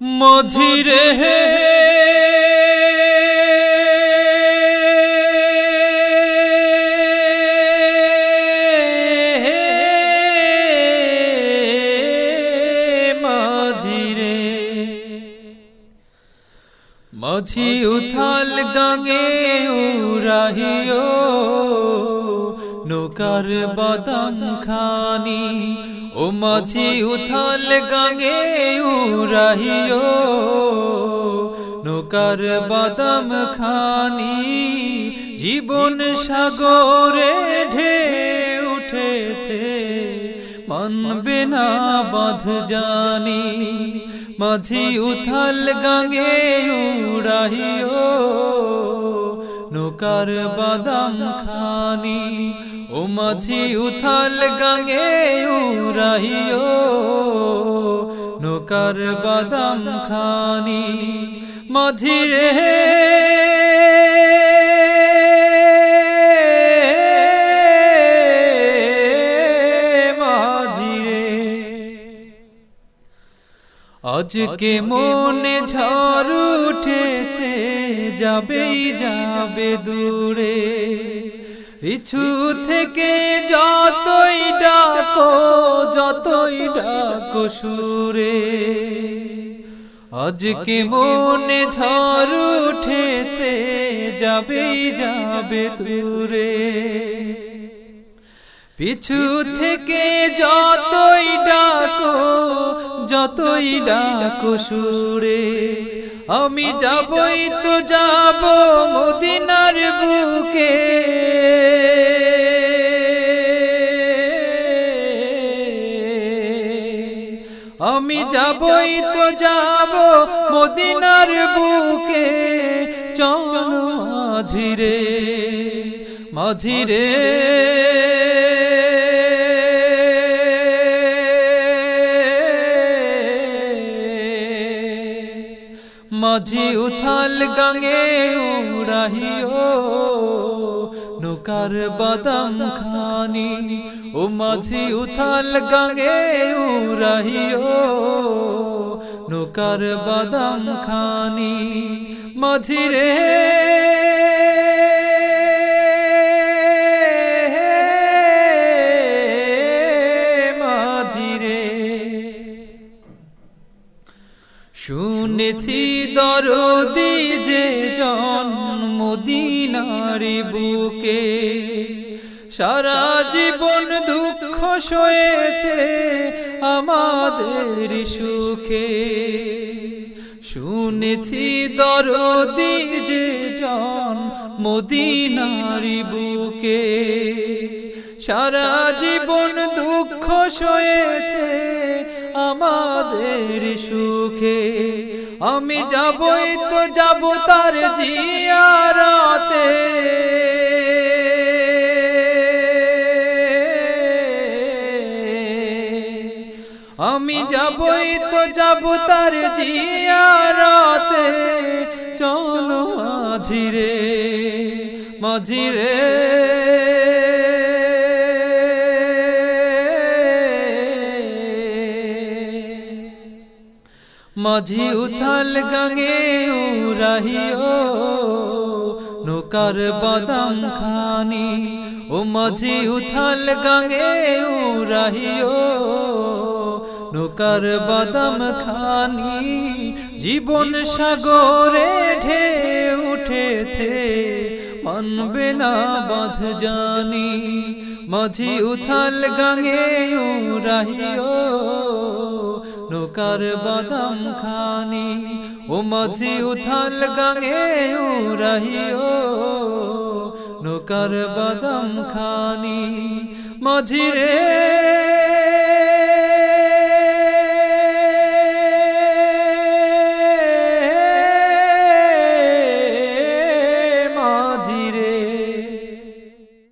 মঝিরে হে। মাঝিরে। মাঝি উথাল গাঙে উরাহিও নৌকার বাদাম খানি ও মাঝি উথাল গাঙে উরাহিও নৌকার বাদাম খানি জীবন সাগরে ঢে উঠেছে। মানবে না বাঁধ জানি, মাঝি উথাল গাঙে উড়াহিও। নৌকার বাদাম খানি ও মাঝি উথাল গাঙে উড়াইও। নৌকার বাদাম খানি মাঝি রে আজকে মনে ঝড় উঠেছে যাবেই যাবে দূরে। পিছু থেকে যতই ডাকো যতই ডাকো সুরে। আজকে মনে ঝড় উঠেছে যাবেই যাবে দূরে। পিছু থেকে যতই ডাকো যতই ডাকো সুরে আমি যাবই তো যাব মদিনার বুকে। আমি যাবই তো যাব মদিনার বুকে। চল মাঝিরে। মাঝিরে। মাঝি উথাল গাঙে উড়াহিও। নৌকার বাদাম খানি, ও মাঝি উথাল গাঙে উড়াহিও। নৌকার বাদাম খানি মাঝি রে শুনেছি দরদি যে জন্মদিনারি বুকে। সারা জীবন দুঃখ সয়েছে আমাদের সুখে। শুনেছি দরদি যে জন মদিনারি বুকে। সারা জীবন দুঃখ সয়েছে আমাদের সুখে। আমি যাবই তো যাব তার জিয়ারাতে। আমি যাবই তো যাব তার জিয়ারাতে। চলো মাঝিরে। মাঝিরে। মাঝি উথাল গাঙে উড়াহিও। নৌকার বাদাম খানি, ও মাঝি উথাল গাঙে উড়াহিও। নৌকার বাদাম খানি, জীবন সাগরে ঢে উঠেছে। মানবে না বাঁধ জানি, মাঝি উথাল গাঙে উড়াহিও। নৌকার বাদাম খানি ও মাঝি উথাল গাঙে উড়াহিও। নৌকার বাদাম খানি মাঝি রে